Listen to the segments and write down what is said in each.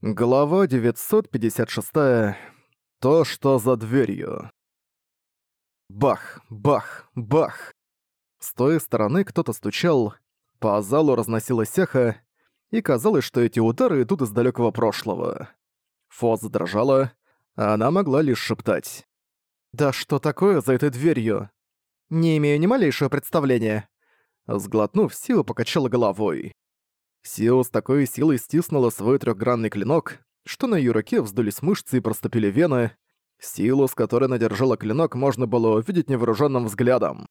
Глава 956. То, что за дверью. Бах, бах, бах. С той стороны кто-то стучал, по залу разносилось эхо, и казалось, что эти удары идут из далекого прошлого. Фоз задрожала, а она могла лишь шептать. «Да что такое за этой дверью? Не имею ни малейшего представления». Сглотнув силу, покачала головой. Сио с такой силой стиснула свой трехгранный клинок, что на ее руке вздулись мышцы и проступили вены. Силу, с которой надержала клинок, можно было увидеть невооруженным взглядом.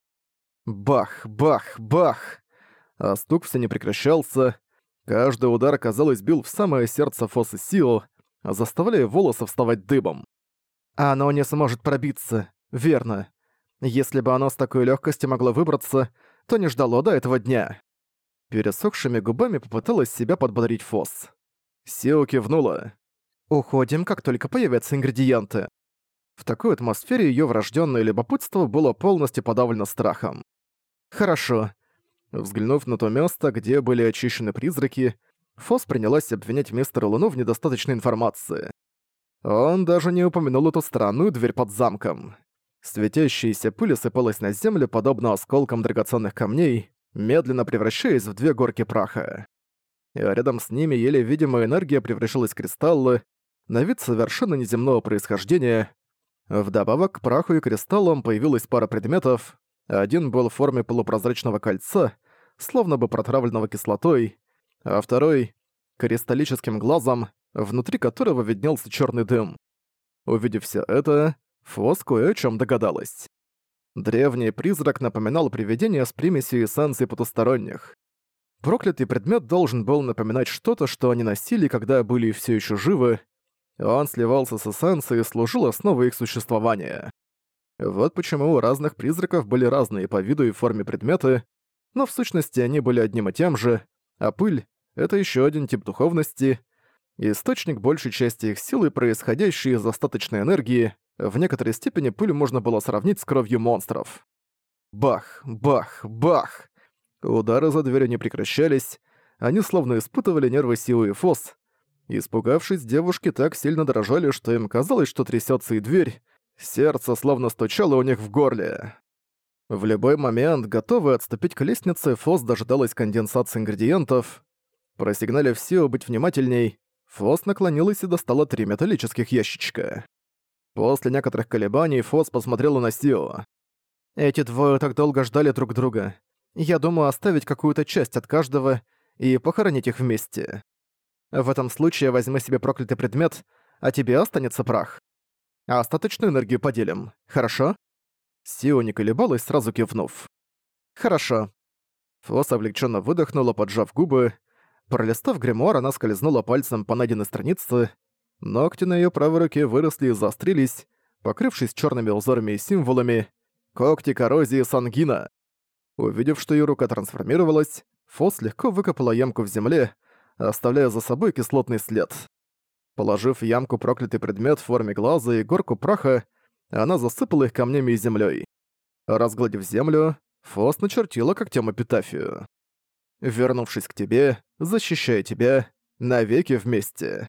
Бах, бах, бах! А стук все не прекращался. Каждый удар, казалось, бил в самое сердце Фосы Сио, заставляя волосы вставать дыбом. «Оно не сможет пробиться, верно. Если бы оно с такой легкостью могло выбраться, то не ждало до этого дня». Пересохшими губами попыталась себя подбодрить Фос. Сио кивнула. «Уходим, как только появятся ингредиенты». В такой атмосфере её врождённое любопытство было полностью подавлено страхом. «Хорошо». Взглянув на то место, где были очищены призраки, Фос принялась обвинять мистера Луну в недостаточной информации. Он даже не упомянул эту странную дверь под замком. Светящаяся пыль осыпалась на землю, подобно осколкам драгоценных камней медленно превращаясь в две горки праха. И рядом с ними еле видимая энергия превращалась в кристаллы, на вид совершенно неземного происхождения. Вдобавок к праху и кристаллам появилась пара предметов. Один был в форме полупрозрачного кольца, словно бы протравленного кислотой, а второй — кристаллическим глазом, внутри которого виднелся черный дым. Увидев все это, Фоско кое о чем догадалась. Древний призрак напоминал привидение с примесью эссенции потусторонних. Проклятый предмет должен был напоминать что-то, что они носили, когда были все еще живы. Он сливался с эссенцией и служил основой их существования. Вот почему у разных призраков были разные по виду и форме предметы, но в сущности они были одним и тем же, а пыль — это еще один тип духовности, источник большей части их силы, происходящей из остаточной энергии, в некоторой степени пыль можно было сравнить с кровью монстров. Бах, бах, бах. Удары за дверью не прекращались. Они словно испытывали нервы силы и фос. Испугавшись, девушки так сильно дрожали, что им казалось, что трясется и дверь. Сердце словно стучало у них в горле. В любой момент, готовый отступить к лестнице, Фос дожидалась конденсации ингредиентов. Просигналив Сио быть внимательней, Фос наклонилась и достала три металлических ящичка. После некоторых колебаний Фос посмотрел на Сио. «Эти двое так долго ждали друг друга. Я думаю оставить какую-то часть от каждого и похоронить их вместе. В этом случае я возьму себе проклятый предмет, а тебе останется прах. А остаточную энергию поделим, хорошо?» Сио не колебалась, сразу кивнув. «Хорошо». Фос облегченно выдохнула, поджав губы. Пролистав гримуар, она скользнула пальцем по найденной странице Ногти на её правой руке выросли и застрелись, покрывшись чёрными узорами и символами «Когти коррозии сангина». Увидев, что её рука трансформировалась, Фос легко выкопала ямку в земле, оставляя за собой кислотный след. Положив ямку проклятый предмет в форме глаза и горку праха, она засыпала их камнями и землёй. Разгладив землю, Фос начертила когтем эпитафию. «Вернувшись к тебе, защищая тебя, навеки вместе».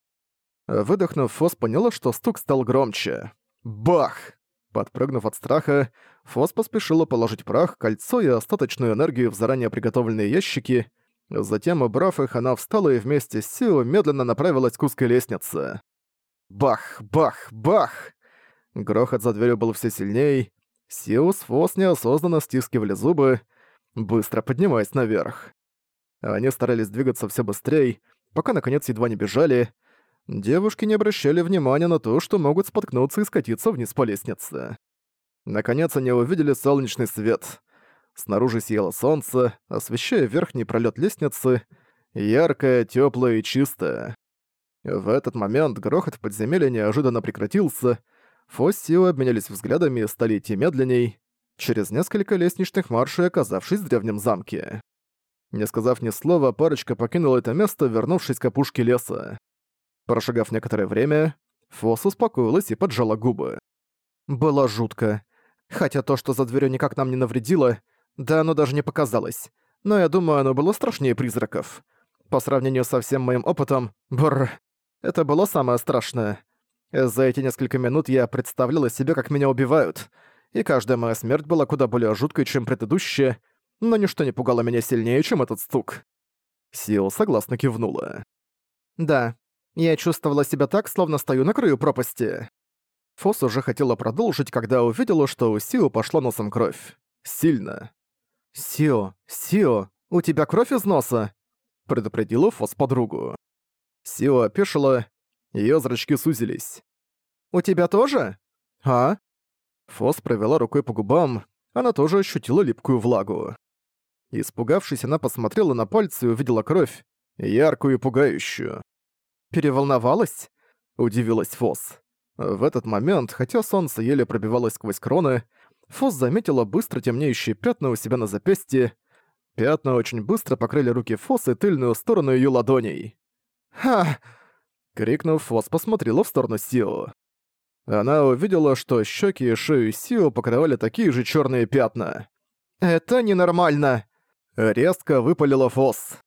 Выдохнув, Фос поняла, что стук стал громче. Бах! Подпрыгнув от страха, Фос поспешила положить прах, кольцо и остаточную энергию в заранее приготовленные ящики. Затем, убрав их, она встала и вместе с Сио медленно направилась к узкой лестнице. Бах! Бах! Бах! Грохот за дверью был все сильней. Сио с Фос неосознанно стискивали зубы, быстро поднимаясь наверх. Они старались двигаться все быстрее, пока, наконец, едва не бежали — девушки не обращали внимания на то, что могут споткнуться и скатиться вниз по лестнице. Наконец они увидели солнечный свет. Снаружи сияло солнце, освещая верхний пролет лестницы, яркое, теплое и чистое. В этот момент грохот в подземелье неожиданно прекратился, Фоссио обменялись взглядами и стали идти медленней, через несколько лестничных маршей оказавшись в древнем замке. Не сказав ни слова, парочка покинула это место, вернувшись к опушке леса. Прошагав некоторое время, Фос успокоилась и поджала губы. Было жутко. Хотя то, что за дверью никак нам не навредило, да оно даже не показалось. Но я думаю, оно было страшнее призраков. По сравнению со всем моим опытом, бррр, это было самое страшное. За эти несколько минут я представляла себе, как меня убивают, и каждая моя смерть была куда более жуткой, чем предыдущая, но ничто не пугало меня сильнее, чем этот стук. Сил согласно кивнула. «Да, я чувствовала себя так, словно стою на краю пропасти. Фос уже хотела продолжить, когда увидела, что у Сио пошла носом кровь. Сильно. «Сио, Сио, у тебя кровь из носа!» предупредила Фос подругу. Сио опешила, ее зрачки сузились. «У тебя тоже? А?» Фос провела рукой по губам, она тоже ощутила липкую влагу. Испугавшись, она посмотрела на пальцы и увидела кровь, яркую и пугающую. «Переволновалась?» — удивилась Фосс. В этот момент, хотя солнце еле пробивалось сквозь кроны, Фосс заметила быстро темнеющие пятна у себя на запястье. Пятна очень быстро покрыли руки Фосс и тыльную сторону ее ладоней. «Ха!» — крикнув, Фосс посмотрела в сторону Сио. Она увидела, что щеки и шею Сио покрывали такие же черные пятна. «Это ненормально!» — резко выпалила Фосс.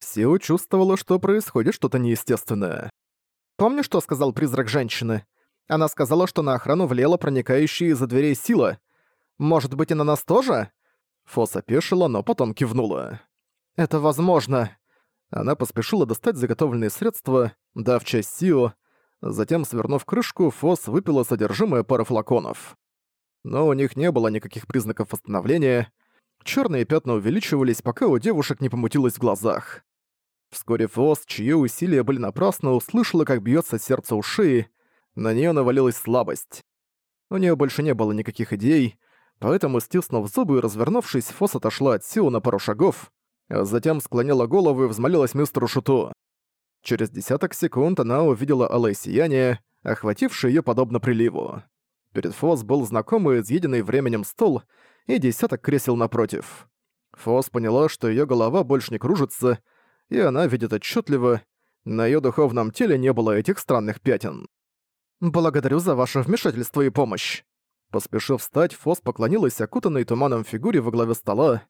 Сиу чувствовала, что происходит что-то неестественное. «Помню, что сказал призрак женщины? Она сказала, что на охрану влела проникающие из-за дверей сила. Может быть, и на нас тоже?» Фос опешила, но потом кивнула. «Это возможно». Она поспешила достать заготовленные средства, дав часть Сио. Затем, свернув крышку, Фос выпила содержимое пары флаконов. Но у них не было никаких признаков восстановления. Черные пятна увеличивались, пока у девушек не помутилось в глазах. Вскоре Фос, чьи усилия были напрасны, услышала, как бьется сердце у шеи, на нее навалилась слабость. У нее больше не было никаких идей, поэтому, стиснув зубы и развернувшись, Фос отошла от Сиу на пару шагов, а затем склонила голову и взмолилась мистеру Шуту. Через десяток секунд она увидела алое сияние, охватившее ее подобно приливу. Перед Фос был знакомый, изъеденный временем стол и десяток кресел напротив. Фос поняла, что ее голова больше не кружится, и она видит отчетливо, на ее духовном теле не было этих странных пятен. «Благодарю за ваше вмешательство и помощь!» Поспешив встать, Фос поклонилась окутанной туманом фигуре во главе стола.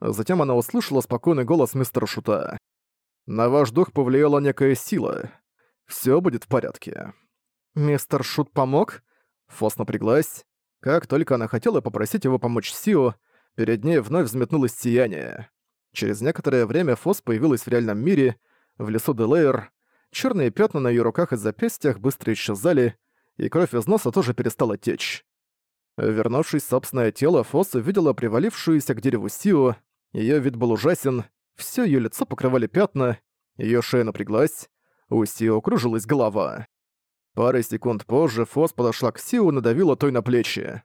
Затем она услышала спокойный голос мистера Шута. «На ваш дух повлияла некая сила. Все будет в порядке». «Мистер Шут помог?» Фос напряглась. Как только она хотела попросить его помочь Сио, перед ней вновь взметнулось сияние. Через некоторое время Фос появилась в реальном мире, в лесу Делейр. Черные пятна на ее руках и запястьях быстро исчезали, и кровь из носа тоже перестала течь. Вернувшись в собственное тело, Фос увидела привалившуюся к дереву Сио. Ее вид был ужасен, все ее лицо покрывали пятна, ее шея напряглась, у Сио кружилась голова. Пары секунд позже Фос подошла к Сио и надавила той на плечи.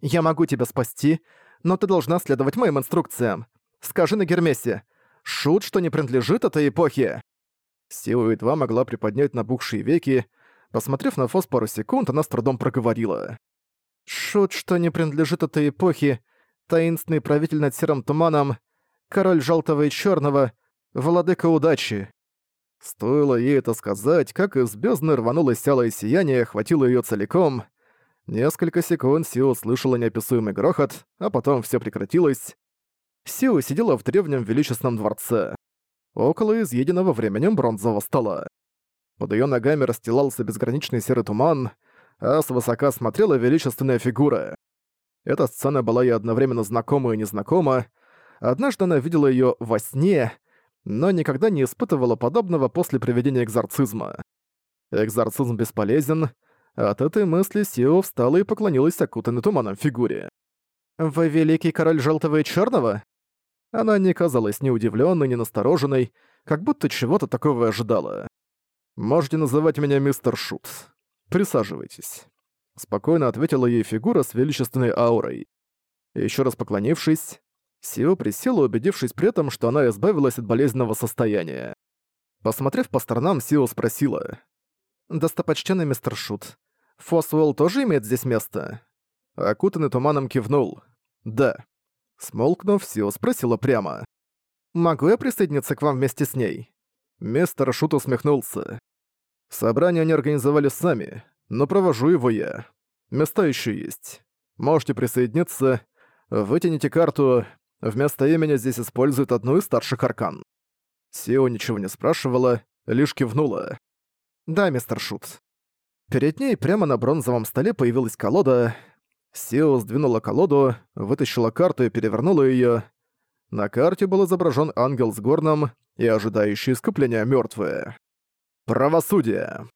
«Я могу тебя спасти, но ты должна следовать моим инструкциям. Скажи на Гермесе, шут, что не принадлежит этой эпохе!» Сила едва могла приподнять набухшие веки. Посмотрев на Фос пару секунд, она с трудом проговорила. «Шут, что не принадлежит этой эпохе, таинственный правитель над серым туманом, король желтого и черного, владыка удачи!» Стоило ей это сказать, как из бездны рванулось сялое сияние, охватило ее целиком. Несколько секунд Си слышала неописуемый грохот, а потом все прекратилось. Сио сидела в древнем величественном дворце, около изъеденного временем бронзового стола. Под ее ногами расстилался безграничный серый туман, а свысока смотрела величественная фигура. Эта сцена была ей одновременно знакома и незнакома. Однажды она видела ее во сне, но никогда не испытывала подобного после приведения экзорцизма. Экзорцизм бесполезен. От этой мысли Сио встала и поклонилась окутанной туманом фигуре. «Вы великий король Желтого и Черного? Она не казалась ни удивленной, ни настороженной, как будто чего-то такого ожидала. «Можете называть меня мистер Шут. Присаживайтесь», — спокойно ответила ей фигура с величественной аурой. Еще раз поклонившись, Сио присела, убедившись при этом, что она избавилась от болезненного состояния. Посмотрев по сторонам, Сио спросила. «Достопочтенный мистер Шут, Фосуэлл тоже имеет здесь место?» Окутанный туманом кивнул. «Да». Смолкнув, Сио спросила прямо. «Могу я присоединиться к вам вместе с ней?» Мистер Шут усмехнулся. «Собрание они организовали сами, но провожу его я. Места еще есть. Можете присоединиться, вытяните карту. Вместо имени здесь используют одну из старших аркан». Сио ничего не спрашивала, лишь кивнула. «Да, мистер Шут». Перед ней прямо на бронзовом столе появилась колода, Сио сдвинула колоду, вытащила карту и перевернула ее. На карте был изображен ангел с горном и ожидающие скопления мертвые. Правосудие.